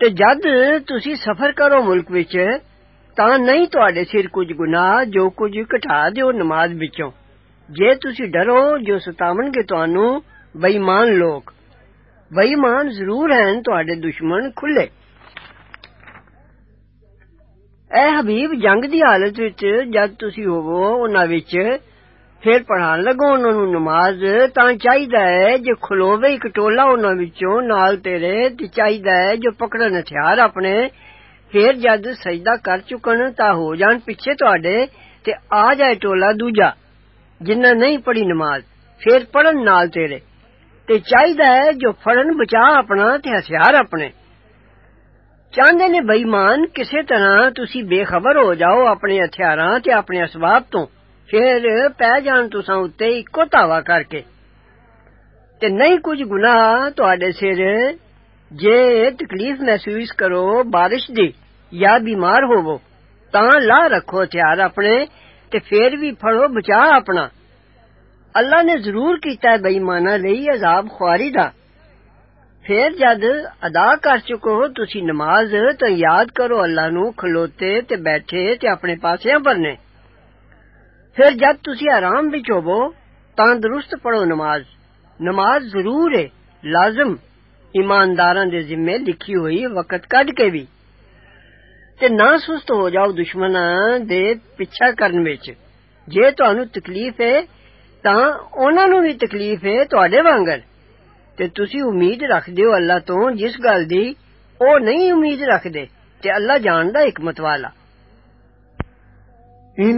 ਤੇ ਜਦ ਤੁਸੀਂ ਸਫ਼ਰ ਕਰੋ ਮੁਲਕ ਵਿੱਚ ਤਾਂ ਨਹੀਂ ਤੁਹਾਡੇ ਸਿਰ ਕੁਝ ਗੁਨਾਹ ਜੋ ਕੁਝ ਘਟਾ ਦਿਓ ਨਮਾਜ਼ ਵਿੱਚੋਂ ਜੇ ਤੁਸੀਂ ਡਰੋ ਜੋ ਸਤਾਵਣਗੇ ਤੁਹਾਨੂੰ ਬੇਈਮਾਨ ਲੋਕ ਬੇਈਮਾਨ ਜ਼ਰੂਰ ਹਨ ਤੁਹਾਡੇ ਦੁਸ਼ਮਣ ਖੁੱਲੇ ਐ ਹਬੀਬ ਜੰਗ ਦੀ ਹਾਲਤ ਵਿੱਚ ਜਦ ਤੁਸੀਂ ਹੋਵੋ ਉਹਨਾਂ ਵਿੱਚ پھر پڑھان لگو انہاں نوں نماز تاں چاہیدا ہے جو کھلووے ایک ٹولا انہاں وچوں نال تیرے تے چاہیدا ہے جو پکڑن ہتھیار اپنے پھر جد سجدہ کر چکن تا ہو جان پیچھے تواڈے تے آ جائے ٹولا دوجا جنہ نہیں پڑھی نماز پھر پڑھن نال تیرے تے چاہیدا ہے جو فڑن بچا اپنا تے ہتھیار اپنے چاندے نے مان کسے طرح تسی بے خبر ہو جاؤ اپنے ہتھیاراں تے اپنے اسباب تو پھر پہ جان تساں اتے ایکو تاوا کر کے تے نہیں کچھ گناہ تڈے سر جے تکلیف محسوس کرو بارش دی یا بیمار ہوو تاں لا رکھو ہتھیار اپنے تے پھر بھی پھڑو بچا اپنا اللہ نے ضرور کیتا ہے بےایماناں لئی عذاب خواری دا پھر جد ادا کر چکو تسی نماز تو یاد کرو اللہ نو کھلوتے تے بیٹھے تے اپنے پاسیاں پرنے پھر جب تسی آرام وچ ہوو تاں درست پڑھو نماز نماز ضرور ہے لازم ایمانداراں دے ذمے لکھی ہوئی وقت کڈ کے بھی تے نہ سست ہو جاؤ دشمناں دے پیچھا کرن وچ جے تانوں تکلیف ہے تاں انہاں نوں بھی تکلیف ہے تواڈے وانگر تے تسی امید رکھدے ہو اللہ تو جس گل دی أو نہیں امید رکھدے تے اللہ جاندا حکمت والا ان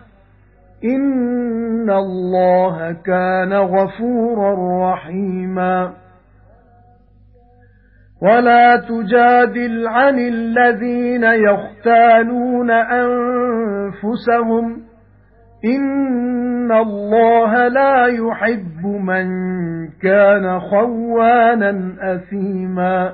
إِنَّ اللَّهَ كَانَ غَفُورًا رَّحِيمًا. وَلَا تُجَادِلْ عَنِ الَّذِينَ يَخْتَانُونَ أَنفُسَهُمْ إِنَّ اللَّهَ لَا يُحِبُّ مَن كَانَ خَوَّانًا أَثِيمًا.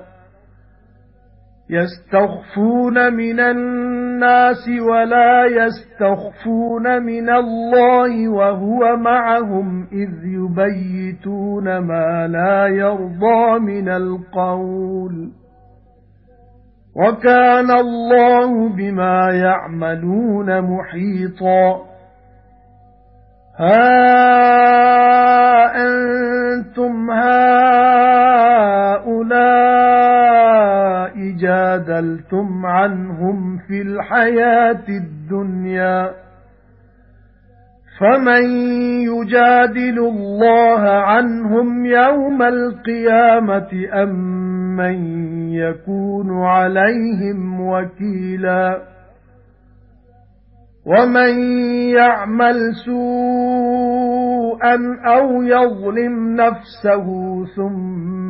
يَسْتَخْفُونَ مِنَ النَّاسِ وَلَا يَسْتَخْفُونَ مِنَ اللَّهِ وَهُوَ مَعَهُمْ إِذْ يُبَيِّتُونَ مَا لَا يَرْضَى مِنَ الْقَوْلِ. وَكَانَ اللَّهُ بِمَا يَعْمَلُونَ مُحِيطًا. هَا أَنْتُمْ هَؤُلَاءِ جَادَلْتُمْ عَنْهُمْ فِي الْحَيَاةِ الدُّنْيَا فَمَن يُجَادِلُ اللَّهَ عَنْهُمْ يَوْمَ الْقِيَامَةِ أَمْ مَن يَكُونُ عَلَيْهِمْ وَكِيلًا وَمَن يَعْمَلْ سُوءًا أَوْ يَظْلِمْ نَفْسَهُ ثُمَّ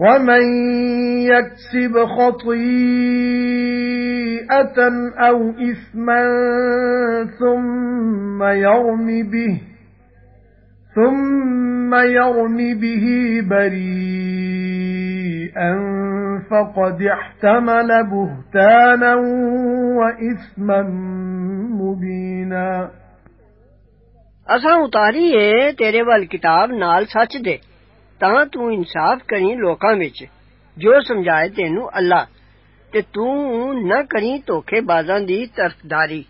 وَمَن يَكْسِبْ خَطِيئَةً أَوْ إِثْمًا ثُمَّ يَرْمِ بِهِ ثُمَّ يَرْمِ بِهِ بَرِيئًا فَقَدِ احْتَمَلَ بُهْتَانًا وَإِثْمًا مُبِينًا۔ اساں اتاری تیرے ول کتاب نال سچ دے ਤਾਂ ਤੂੰ ਇਨਸਾਫ ਕਰੀ ਲੋਕਾਂ ਵਿੱਚ ਜੋ ਸਮਝਾਏ ਤੈਨੂੰ ਅੱਲਾ ਤੇ ਤੂੰ ਨਾ ਕਰੀ ਧੋਖੇਬਾਜ਼ਾਂ ਦੀ ਤਰਫਦਾਰੀ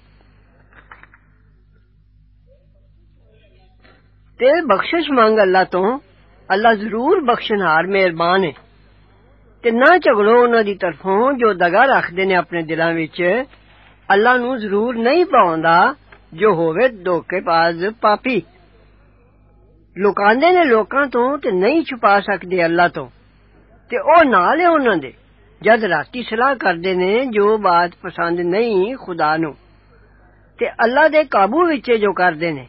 ਤੇ ਬਖਸ਼ਿਸ਼ ਮੰਗ ਅੱਲਾ ਤੋਂ ਅੱਲਾ ਜ਼ਰੂਰ ਬਖਸ਼ਣਹਾਰ ਮਿਹਰਬਾਨ ਹੈ ਤੇ ਨਾ ਝਗੜੋ ਉਹਨਾਂ ਦੀ ਤਰਫੋਂ ਜੋ ਦਗਾ ਰੱਖਦੇ ਨੇ ਆਪਣੇ ਦਿਲਾਂ ਵਿੱਚ ਅੱਲਾ ਨੂੰ ਜ਼ਰੂਰ ਨਹੀਂ ਪਾਉਂਦਾ ਜੋ ਹੋਵੇ ਧੋਖੇਬਾਜ਼ ਪਾਪੀ ਲੁਕਾਉਂਦੇ ਨੇ ਲੋਕਾਂ ਤੋਂ ਤੇ ਨਹੀਂ ਛੁਪਾ ਸਕਦੇ ਅੱਲਾ ਤੋਂ ਤੇ ਉਹ ਨਾਲ ਹੈ ਉਹਨਾਂ ਦੇ ਜਦ ਰਾਤੀ ਸਲਾਹ ਕਰਦੇ ਨੇ ਜੋ ਬਾਤ ਪਸੰਦ ਨਹੀਂ ਖੁਦਾ ਨੂੰ ਤੇ ਅੱਲਾ ਦੇ ਕਾਬੂ ਵਿੱਚ ਜੋ ਕਰਦੇ ਨੇ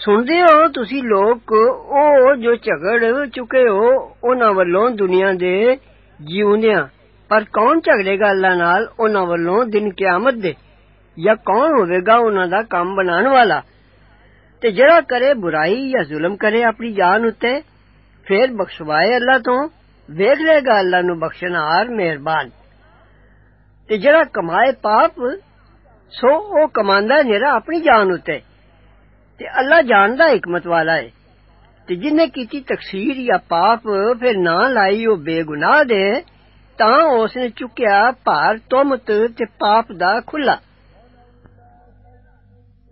ਸੁਣਦੇ ਹੋ ਤੁਸੀਂ ਲੋਕ ਉਹ ਜੋ ਝਗੜ ਚੁੱਕੇ ਹੋ ਉਹਨਾਂ ਵੱਲੋਂ ਦੁਨੀਆ ਦੇ ਜਿਉਂਦਿਆਂ ਪਰ ਕੌਣ ਝਗੜੇਗਾ ਅੱਲਾ ਨਾਲ ਉਹਨਾਂ ਵੱਲੋਂ ਦਿਨ ਕਿਆਮਤ ਦੇ ਜਾਂ ਕੌਣ ਹੋਵੇਗਾ ਉਹਨਾਂ ਦਾ ਕੰਮ ਬਣਾਉਣ ਵਾਲਾ تے جڑا کرے برائی یا ظلم کرے اپنی جان اتے پھر بخشوائے اللہ تو ویکھ لے گا اللہ نو بخشنہار مہربان تے جڑا کمائے پاپ سو أو کماندا نیرا اپنی جان اتے تے اللہ جاندا حکمت والا ہے تے جن نے کیتی تقصیر یا پاپ پھر نہ لائی أو بے گناہ دے تاں اس نے چکیا بھار تمت تے پاپ دا کھلا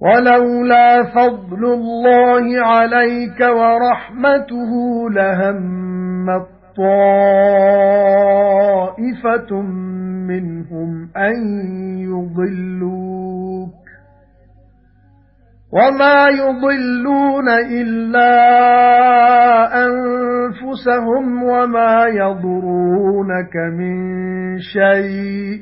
ولولا فضل الله عليك ورحمته لهم طائفة منهم أن يضلوك وما يضلون إلا أنفسهم وما يضرونك من شيء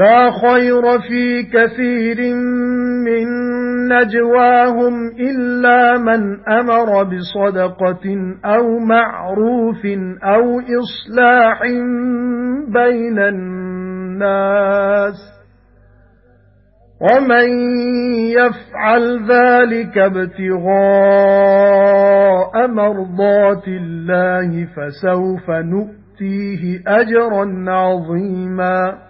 لَا خَيْرَ فِي كَثِيرٍ مِّن نَّجْوَاهُمْ إِلَّا مَنْ أَمَرَ بِصَدَقَةٍ أَوْ مَعْرُوفٍ أَوْ إِصْلَاحٍ بَيْنَ النَّاسِ. وَمَن يَفْعَلْ ذَلِكَ ابْتِغَاءَ مَرْضَاتِ اللَّهِ فَسَوْفَ نُؤْتِيهِ أَجْرًا عَظِيمًا.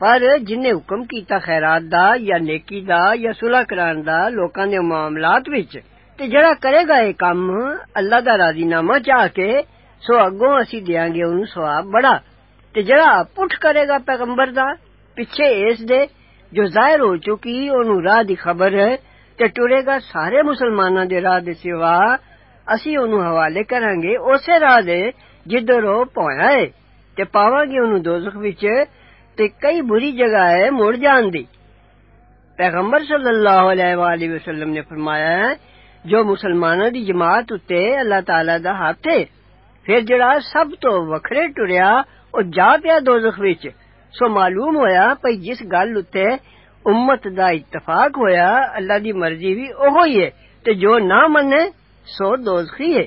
پر جن نے حکم کیتا خیرات دا یا نیکی دا یا صلح کران دا لوکاں دے معاملات وچ، تے جڑا کرے گا اے کم اللہ دا راضی نامہ چاہ کے سو اگوں اسی دیاں گے اونوں ثواب بڑا تے جڑا پٹھ کرے گا پیغمبر دا، پیچھے اس دے جو ظاہر ہو چکی اونوں راہ دی خبر ہے، تے ٹرے گا سارے مسلماناں دے راہ دے سوا، اسی اونوں حوالے کران گے اسے راہ دے جدھر او پہنچا ہے۔ تے پاواں گے اونوں دوزخ وچ تے کئی بری جگہ ہے مڑ جان دی۔ پیغمبر صلی اللہ علیہ وآلہ وسلم نے فرمایا ہے، جو مسلمانوں دی جماعت اتے اللہ تعالی دا ہاتھ ہے، پھر جڑا سب تو وکھرے ٹریا، او جا پیا دوزخ وچ۔ سو معلوم ہویا پئی جس گل اتے امت دا اتفاق ہویا، اللہ دی مرضی بھی اوہ ہے۔ تے جو نہ منے، سو دوزخی ہے۔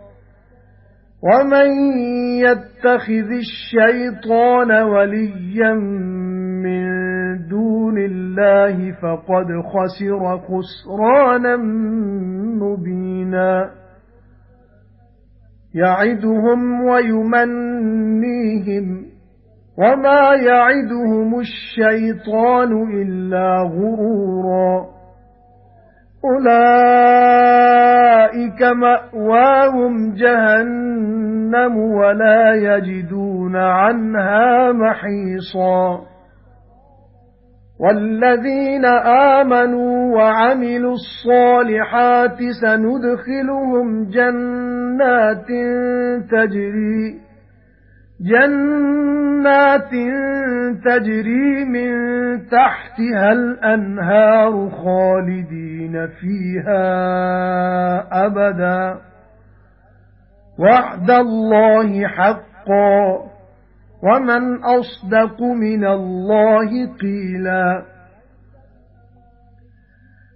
وَمَن يَتَّخِذِ الشَّيْطَانَ وَلِيًّا مِّن دُونِ اللَّهِ فَقَدْ خَسِرَ خُسْرَانًا مُّبِينًا يَعِدُهُمْ وَيُمَنِّيهِمْ وَمَا يَعِدُهُمُ الشَّيْطَانُ إِلَّا غُرُورًا أُولَئِكَ مَأْوَاهُمْ جَهَنَّمُ وَلَا يَجِدُونَ عَنْهَا مَحِيصًا وَالَّذِينَ آمَنُوا وَعَمِلُوا الصَّالِحَاتِ سَنُدْخِلُهُمْ جَنَّاتٍ تَجْرِي جَنَّاتٍ تَجْرِي مِن تَحْتِهَا الْأَنْهَارُ خَالِدِينَ فِيهَا أَبَدًا. وَعْدَ اللَّهِ حَقًّا. وَمَنْ أَصْدَقُ مِنَ اللَّهِ قِيلًا.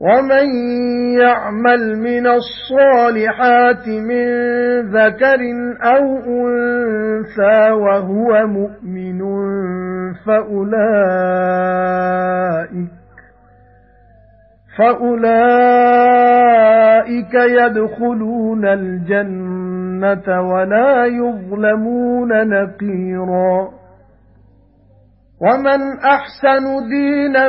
وَمَن يَعْمَلْ مِنَ الصَّالِحَاتِ مِن ذَكَرٍ أَوْ أُنثَىٰ وَهُوَ مُؤْمِنٌ فَأُولَئِكَ فَأُولَئِكَ يَدْخُلُونَ الْجَنَّةَ وَلَا يُظْلَمُونَ نَقِيرًا وَمَنْ أَحْسَنُ دِينًا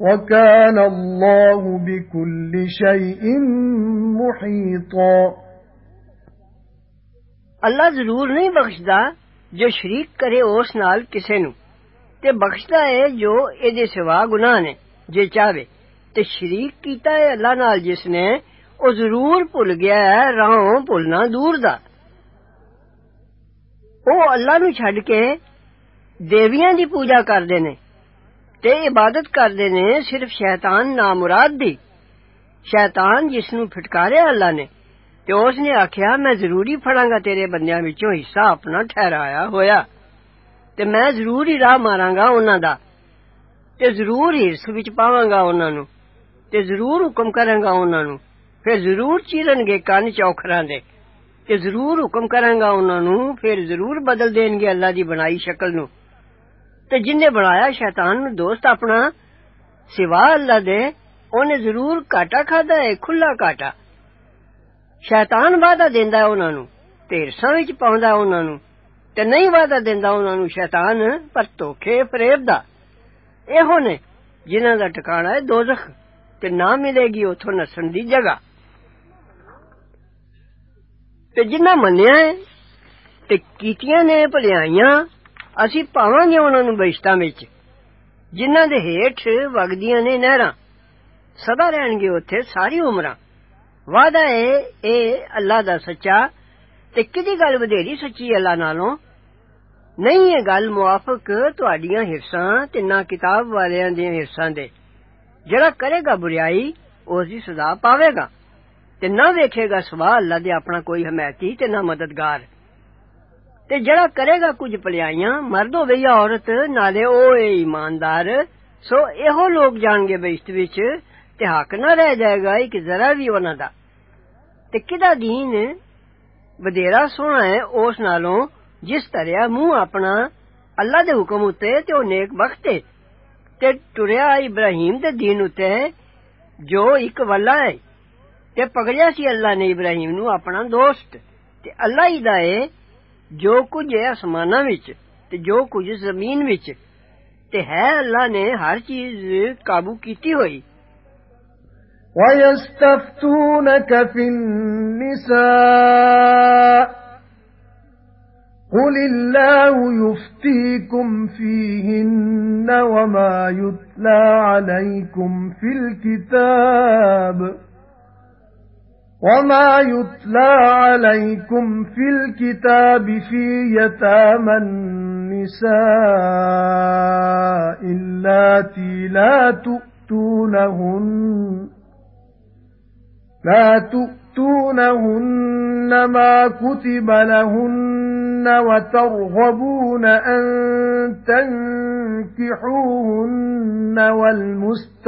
وَكَانَ اللَّهُ بِكُلِّ شَيْءٍ مُحِيطًا ਅੱਲਾ ਜ਼ਰੂਰ ਨਹੀਂ ਬਖਸ਼ਦਾ ਜੋ ਸ਼ਰੀਕ ਕਰੇ ਉਸ ਨਾਲ ਕਿਸੇ ਨੂੰ ਤੇ ਬਖਸ਼ਦਾ ਹੈ ਜੋ ਇਹਦੇ ਸਿਵਾ ਗੁਨਾਹ ਨੇ ਜੇ ਚਾਵੇ ਤੇ ਸ਼ਰੀਕ ਕੀਤਾ ਹੈ ਅੱਲਾ ਨਾਲ ਜਿਸ ਨੇ ਉਹ ਜ਼ਰੂਰ ਭੁੱਲ ਗਿਆ ਹੈ ਰਾਹੋਂ ਭੁੱਲਣਾ ਦੂਰ ਦਾ ਉਹ ਅੱਲਾ ਨੂੰ ਛੱਡ ਕੇ ਦੇਵੀਆਂ ਦੀ ਪੂਜਾ ਕਰਦੇ ਨੇ تے عبادت کردے نے صرف شیطان نامراد دی۔ شیطان جس نو پھٹکاریا اللہ نے۔ تے اس نے آکھیا، میں ضروری پھڑاں گا تیرے بندیاں وچوں حصہ اپنا ٹھہرایا ہویا۔ تے میں ضرور ہی راہ ماراں گا انہاں دا۔ تے ضرور ہرس وچ پاواں گا انہاں نو۔ تے ضرور حکم کراں گا انہاں نو۔ پھر ضرور چیرن گے کان چوکھراں دے۔ تے ضرور حکم کراں گا انہاں نو۔ پھر ضرور بدل دین گے اللہ دی بنائی شکل نو۔ تے جن نے بنایا شیطان نو دوست اپنا، سوا اللہ دے، اونے ضرور گھاٹا کھادا ہے، کھلا گھاٹا۔ شیطان وعدہ دیندا ہے انہاں نو، تے ہرساں وچ پاوندا ہے انہاں نو۔ تے نہیں وعدہ دیندا انہاں نو شیطان، پر دھوکے فریب دا۔ ایہو نے جنہاں دا ٹھکانہ ہے دوزخ، تے نہ ملے گی اوتھوں نسن دی جگہ۔ تے جنہاں ہے تے کیتیاں نے ਅਸੀਂ ਪਾਵਾਂਗੇ ਉਹਨਾਂ ਨੂੰ ਬਹਿਸ਼ਤਾਂ ਵਿੱਚ ਜਿਨ੍ਹਾਂ ਦੇ ਹੇਠ ਵਗਦੀਆਂ ਨੇ ਨਹਿਰਾਂ ਸਦਾ ਰਹਿਣਗੇ ਉੱਥੇ ਸਾਰੀ ਉਮਰਾਂ ਵਾਦਾ ਹੈ ਇਹ ਅੱਲਾ ਦਾ ਸੱਚਾ ਤੇ ਕਿਹਦੀ ਗੱਲ ਵਧੇਰੀ ਸੱਚੀ ਅੱਲਾ ਨਾਲੋਂ ਨਹੀਂ ਇਹ ਗੱਲ ਮੁਆਫਕ ਤੁਹਾਡੀਆਂ ਹਿਰਸਾਂ ਤੇ ਨਾ ਕਿਤਾਬ ਵਾਲਿਆਂ ਦੀਆਂ ਹਿਰਸਾਂ ਦੇ ਜਿਹੜਾ ਕਰੇਗਾ ਬੁਰੀਾਈ ਉਸ ਦੀ ਸਜ਼ਾ ਪਾਵੇਗਾ ਤੇ ਨਾ ਵੇਖੇਗਾ ਸਵਾ ਅੱਲਾ ਦੇ ਆਪਣਾ ਕੋਈ ਹਮਾਇਤੀ ਤੇ ਨਾ ਮਦਦਗਾਰ ਤੇ ਜਿਹੜਾ ਕਰੇਗਾ ਕੁਝ ਭਲਾਈਆਂ ਮਰਦ ਹੋਵੇ ਜਾਂ ਔਰਤ ਨਾਲੇ ਉਹ ਏ ਇਮਾਨਦਾਰ ਸੋ ਇਹੋ ਲੋਕ ਜਾਣਗੇ ਬਹਿਸ਼ਤ ਵਿੱਚ ਤੇ ਹੱਕ ਨਾ ਰਹਿ ਜਾਏਗਾ ਇੱਕ ਜ਼ਰਾ ਵੀ ਉਹਨਾਂ ਦਾ ਤੇ ਕਿਹਦਾ ਦੀਨ ਵਧੇਰਾ ਸੋਹਣਾ ਹੈ ਉਸ ਨਾਲੋਂ ਜਿਸ ਤਰ੍ਹਾਂ ਮੂੰਹ ਆਪਣਾ ਅੱਲਾ ਦੇ ਹੁਕਮ ਉਤੇ ਤੇ ਉਹ ਨੇਕ ਬਖਤ ਹੈ ਤੇ ਟੁਰਿਆ ਇਬਰਾਹੀਮ ਦੇ ਦੀਨ ਉਤੇ ਜੋ ਇੱਕ ਵੱਲਾ ਹੈ ਤੇ ਪਕੜਿਆ ਸੀ ਅੱਲਾ ਨੇ ਇਬਰਾਹੀਮ ਨੂੰ ਆਪਣਾ ਦੋਸਤ ਤੇ ਅੱਲਾ ਹੀ ਦਾ ਹੈ ਜੋ ਕੁਝ ਹੈ ਅਸਮਾਨਾਂ ਵਿੱਚ ਤੇ ਜੋ ਕੁਝ ਜ਼ਮੀਨ ਵਿੱਚ ਤੇ ਹੈ ਅੱਲਾ ਨੇ ਹਰ ਚੀਜ਼ ਕਾਬੂ ਕੀਤੀ ਹੋਈ وَيَسْتَفْتُونَكَ فِي النِّسَاءِ قُلِ اللَّهُ يُفْتِيكُمْ فِيهِنَّ وَمَا يُتْلَى عَلَيْكُمْ فِي الْكِتَابِ وَمَا يُتْلَى عَلَيْكُمْ فِي الْكِتَابِ فِي يَتَامَى النِّسَاءِ اللَّاتِي لَا تُؤْتُونَهُنَّ لَا تُؤْتُونَهُنَّ مَا كُتِبَ لَهُنَّ وَتَرْغَبُونَ أَن تَنكِحُوهُنَّ وَالْمُسْتَضْعَفِينَ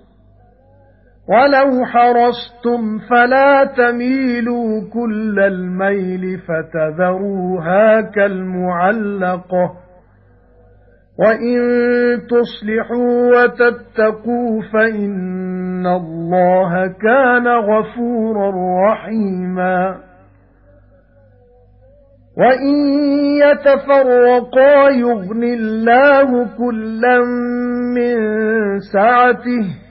وَلَوْ حَرَصْتُمْ فَلَا تَمِيلُوا كُلَّ الْمَيْلِ فَتَذَرُوهَا كَالْمُعَلَّقَةِ وَإِن تُصْلِحُوا وَتَتَّقُوا فَإِنَّ اللَّهَ كَانَ غَفُورًا رَّحِيمًا وَإِن يَتَفَرَّقَا يُغْنِ اللَّهُ كُلًّا مِّن سَعَتِهِ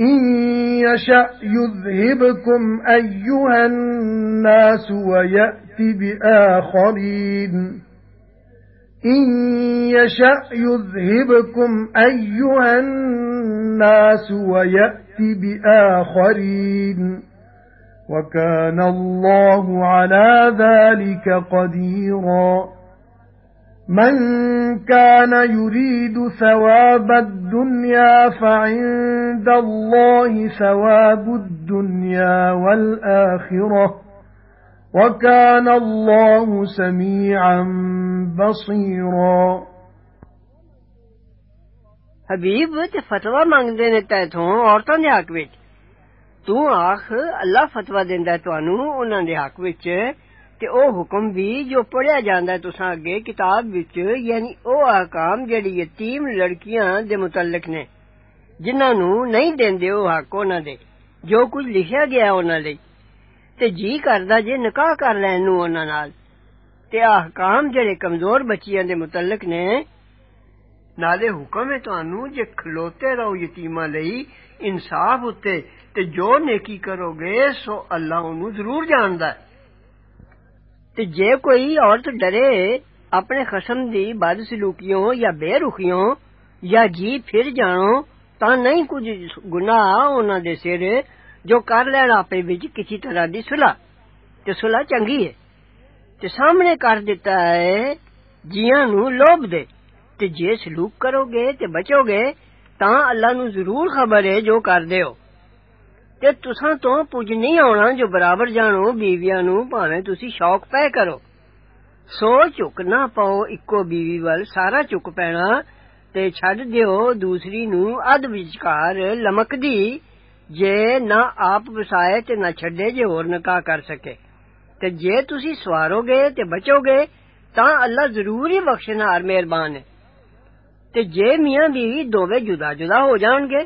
إِن يَشَأْ يُذْهِبْكُمْ أَيُّهَا النَّاسُ وَيَأْتِ بِآخَرِينَ. إِن يَشَأْ يُذْهِبْكُمْ أَيُّهَا النَّاسُ وَيَأْتِ بِآخَرِينَ. وَكَانَ اللَّهُ عَلَى ذَلِكَ قَدِيرًا. مَنْ كَانَ يُرِيدُ ثَوَابَ الدُّنْيَا فَعِندَ اللَّهِ ثَوَابُ الدُّنْيَا وَالْآخِرَةِ وَكَانَ اللَّهُ سَمِيعًا بَصِيرًا. حبیب تے فتوی منگدے نے تے تھوں عورتاں دے حق وچ۔ تو آکھ اللہ فتوی دیندا ہے تانوں انہاں دے حق وچ۔ ਵਿੱਚ ਤੇ ਉਹ ਹੁਕਮ ਵੀ ਜੋ ਪੜਿਆ ਜਾਂਦਾ ਤੁਸਾਂ ਅੱਗੇ ਕਿਤਾਬ ਵਿੱਚ ਯਾਨੀ ਉਹ ਆਕਾਮ ਜਿਹੜੀ ਯਤੀਮ ਲੜਕੀਆਂ ਦੇ ਮੁਤਲਕ ਨੇ ਜਿਨ੍ਹਾਂ ਨੂੰ ਨਹੀਂ ਦਿੰਦੇ ਉਹ ਹੱਕ ਉਹਨਾਂ ਦੇ ਜੋ ਕੁਝ ਲਿਖਿਆ ਗਿਆ ਉਹਨਾਂ ਲਈ ਤੇ ਜੀ ਕਰਦਾ ਜੇ ਨਿਕਾਹ ਕਰ ਲੈਣ ਨੂੰ ਉਹਨਾਂ ਨਾਲ ਤੇ ਆਹਕਾਮ ਜਿਹੜੇ ਕਮਜ਼ੋਰ ਬੱਚੀਆਂ ਦੇ ਮੁਤਲਕ ਨੇ ਨਾਲੇ ਹੁਕਮ ਹੈ ਤੁਹਾਨੂੰ ਜੇ ਖਲੋਤੇ ਰਹੋ ਯਤੀਮਾਂ ਲਈ ਇਨਸਾਫ ਉੱਤੇ ਤੇ ਜੋ ਨੇਕੀ ਕਰੋਗੇ ਸੋ ਅੱਲਾ ਉਹਨੂੰ ਜ਼ਰੂਰ ਜਾਣਦਾ ਹੈ ਤੇ ਜੇ ਕੋਈ ਔਰਤ ਡਰੇ ਆਪਣੇ ਖਸਮ ਦੀ ਬਦਸਲੂਕੀਓਂ ਜਾਂ ਬੇਰੁਖੀਓਂ ਜਾਂ ਜੀ ਫਿਰ ਜਾਣੋ ਤਾਂ ਨਹੀਂ ਕੁਝ ਗੁਨਾਹ ਉਹਨਾਂ ਦੇ ਸਿਰ ਜੋ ਕਰ ਲੈਣ ਆਪੇ ਵਿੱਚ ਕਿਸੇ ਤਰ੍ਹਾਂ ਦੀ ਸੁਲਾ ਤੇ ਸੁਲਾ ਚੰਗੀ ਹੈ ਤੇ ਸਾਹਮਣੇ ਕਰ ਦਿੱਤਾ ਹੈ ਜੀਆਂ ਨੂੰ ਲੋਭ ਦੇ ਤੇ ਜੇ ਸਲੂਕ ਕਰੋਗੇ ਤੇ ਬਚੋਗੇ ਤਾਂ ਅੱਲਾ ਨੂੰ ਜ਼ਰੂਰ ਖਬਰ ਹੈ ਜੋ ਕਰਦੇ ਹੋ ਤੇ ਤੁਸਾਂ ਤੋਂ ਪੁੱਜ ਨਹੀਂ ਆਉਣਾ ਜੋ ਬਰਾਬਰ ਜਾਣੋ ਬੀਵੀਆਂ ਨੂੰ ਭਾਵੇਂ ਤੁਸੀਂ ਸ਼ੌਕ ਪੈ ਕਰੋ ਸੋ ਝੁਕ ਨਾ ਪਾਓ ਇੱਕੋ ਬੀਵੀ ਵੱਲ ਸਾਰਾ ਝੁਕ ਪੈਣਾ ਤੇ ਛੱਡ ਦਿਓ ਦੂਸਰੀ ਨੂੰ ਅਧ ਵਿਚਕਾਰ ਲਮਕਦੀ ਜੇ ਨਾ ਆਪ ਵਸਾਏ ਤੇ ਨਾ ਛੱਡੇ ਜੇ ਹੋਰ ਨਿਕਾਹ ਕਰ ਸਕੇ ਤੇ ਜੇ ਤੁਸੀਂ ਸਵਾਰੋਗੇ ਤੇ ਬਚੋਗੇ ਤਾਂ ਅੱਲਾ ਜ਼ਰੂਰ ਹੀ ਬਖਸ਼ਣਹਾਰ ਮਿਹਰਬਾਨ ਹੈ ਤੇ ਜੇ ਮੀਆਂ ਬੀਵੀ ਦੋਵੇਂ ਜੁਦਾ ਜੁਦਾ ਹੋ ਜਾਣਗੇ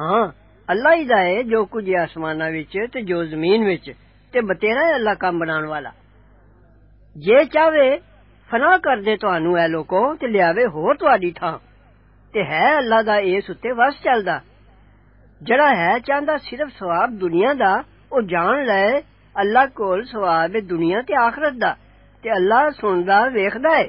ہاں اللہ ہی دا ہے جو کچھ آسمانہ وچ تے جو زمین وچ تے بتیرا ہے اللہ کام بنان والا جے چاہے فنا کر دے تانوں اے لوکو تے لیاوے ہور تواڈی تھاں تے ہے اللہ دا اس اُتے وس چلدا جڑا ہے چاہندا صرف ثواب دنیا دا أو جان لے اللہ کول ثواب دنیا تے آخرت دا تے اللہ سندا ویکھدا ہے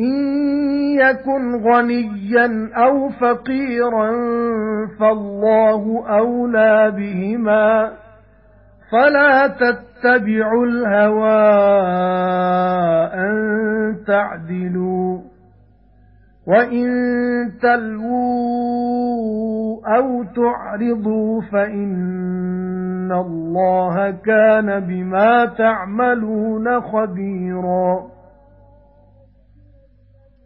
إِن يَكُنْ غَنِيًّا أَوْ فَقِيرًا فَاللَّهُ أَوْلَى بِهِمَا فَلَا تَتَّبِعُوا الْهَوَى أَن تَعْدِلُوا وَإِن تَلْوُوا أَوْ تُعْرِضُوا فَإِنَّ اللَّهَ كَانَ بِمَا تَعْمَلُونَ خَبِيرًا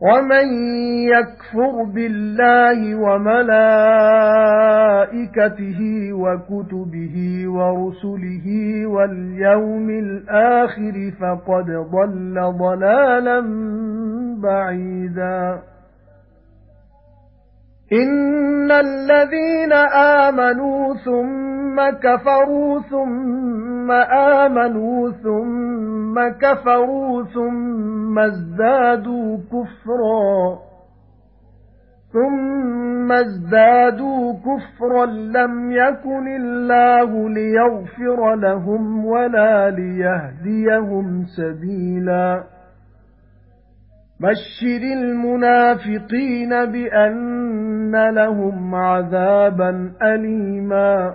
وَمَن يَكْفُرْ بِاللَّهِ وَمَلَائِكَتِهِ وَكُتُبِهِ وَرُسُلِهِ وَالْيَوْمِ الْآخِرِ فَقَدْ ضَلَّ ضَلَالًا بَعِيدًا إِنَّ الَّذِينَ آمَنُوا ثُمَّ كَفَرُوا ثُمَّ آمَنُوا ثُمَّ كَفَرُوا ثُمَّ ازْدَادُوا كُفْرًا ثُمَّ ازْدَادُوا كُفْرًا لَّمْ يَكُنِ اللَّهُ لِيَغْفِرَ لَهُمْ وَلَا لِيَهْدِيَهُمْ سَبِيلًا بَشِّرِ الْمُنَافِقِينَ بِأَنَّ لَهُمْ عَذَابًا أَلِيمًا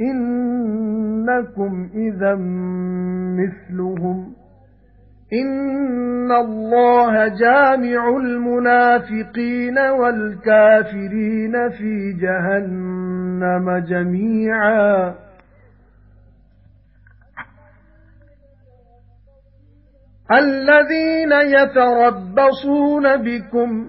إِنَّكُمْ إِذًا مِثْلُهُمْ. إِنَّ اللَّهَ جَامِعُ الْمُنَافِقِينَ وَالْكَافِرِينَ فِي جَهَنَّمَ جَمِيعًا. الَّذِينَ يَتَرَبَّصُونَ بِكُمْ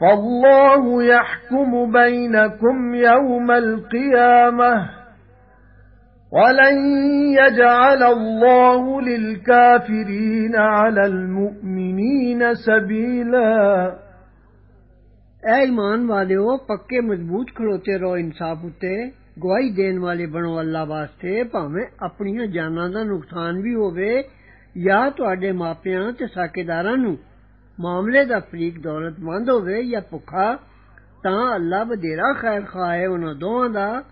فَاللَّهُ يَحْكُمُ بَيْنَكُمْ يَوْمَ الْقِيَامَةِ وَلَن يَجْعَلَ اللَّهُ لِلْكَافِرِينَ عَلَى الْمُؤْمِنِينَ سَبِيلًا اے ایمان والےو ਪੱਕੇ ਮਜ਼ਬੂਤ ਖਲੋਤੇ ਰਹੋ ਇਨਸਾਫ ਉੱਤੇ ਗਵਾਹੀ ਦੇਣ ਵਾਲੇ ਬਣੋ ਅੱਲਾ ਵਾਸਤੇ ਭਾਵੇਂ ਆਪਣੀਆਂ ਜਾਨਾਂ ਦਾ ਨੁਕਸਾਨ ਵੀ ਹੋਵੇ ਜਾਂ ਤੁਹਾਡੇ ਮਾਪਿਆਂ ਤੇ ਸਾਕੇਦਾਰਾਂ ਨੂੰ ਮਾਮਲੇ ਦਾ ਫਰੀਕ ਦੌਲਤਮੰਦ ਹੋਵੇ ਜਾਂ ਭੁੱਖਾ ਤਾਂ ਅੱਲਾ ਬਧੇਰਾ ਖੈਰ ਖਾ ਹੈ ਉਹਨਾਂ ਦੋਵਾਂ ਦਾ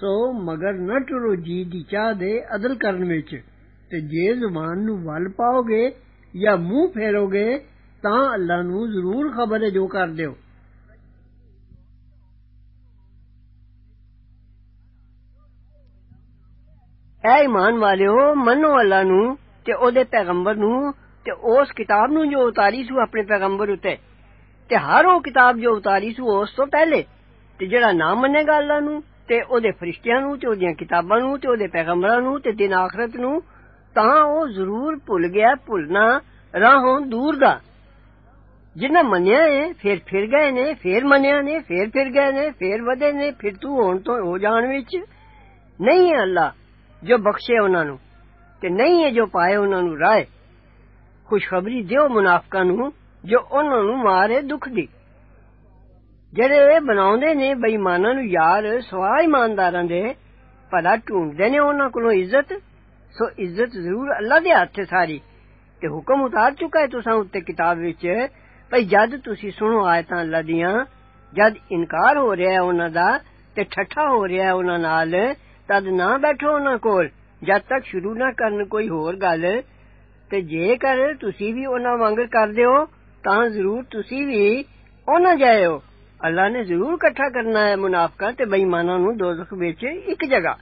ਸੋ ਮਗਰ ਨਾ ਟੁਰੋ ਜੀ ਦੀ ਚਾਹ ਦੇ ਅਦਲ ਕਰਨ ਵਿੱਚ ਤੇ ਜੇ ਜ਼ੁਬਾਨ ਨੂੰ ਵੱਲ ਪਾਓਗੇ ਜਾਂ ਮੂੰਹ ਫੇਰੋਗੇ ਤਾਂ ਅੱਲਾ ਨੂੰ ਜ਼ਰੂਰ ਖਬਰ ਹੈ ਜੋ ਕਰਦੇ ਹੋ ਐ ਇਮਾਨ ਵਾਲਿਓ ਮੰਨੋ ਅੱਲਾ تے اس کتاب نو جو اتاری سو اپنے پیغمبر اتے، تے ہر او کتاب جو اتاری سو اس تو پہلے، تے جڑا نہ منے گا اللہ نو تے او دے فرشتیاں نو تے او دیاں کتاباں نو تے او دے پیغمبراں نو تے دن آخرت نو تاں او ضرور بھول گیا، بھولنا راہوں دور دا۔ جنہ منیا ہے پھر پھر گئے نے، پھر منیا نے، پھر پھر گئے نے، پھر ودے نے، پھر تو ہون تو ہو جان وچ نہیں ہے اللہ جو بخشے انہاں نو تے نہیں ہے جو پائے انہاں نو رائے۔ خوشخبری دیو منافقاں نو جو انہاں نو مارے دکھ دی۔ جڑے اے بناوندے نے بے ایماناں نو یار، سوا ایمانداراں دے پلا ٹونڈدے نے انہاں کولوں عزت، سو عزت ضرور اللہ دے ہاتھ ساری۔ تے حکم اتار چکا ہے تساں اوتے کتاب وچ بھئی جد تسی سنو آیتاں اللہ دیاں، جد انکار ہو رہا ہے انہاں دا تے ٹھٹھا ہو رہا ہے انہاں نال، تد نہ بیٹھو انہاں کول۔ جد تک شروع نہ کرن کوئی ہور گل ਤੇ ਜੇਕਰ ਤੁਸੀਂ ਵੀ ਉਹਨਾਂ ਵਾਂਗਰ ਕਰਦੇ ਹੋ ਤਾਂ ਜ਼ਰੂਰ ਤੁਸੀਂ ਵੀ ਉਹਨਾਂ ਜਾਇਓ ਅੱਲਾ ਨੇ ਜ਼ਰੂਰ ਇਕੱਠਾ ਕਰਨਾ ਹੈ ਮੁਨਾਫਕਾਂ ਤੇ ਬੇਈਮਾਨਾਂ ਨੂੰ ਦੋਜ਼ਖ ਵਿੱਚ ਇੱਕ ਜਗ੍ਹਾ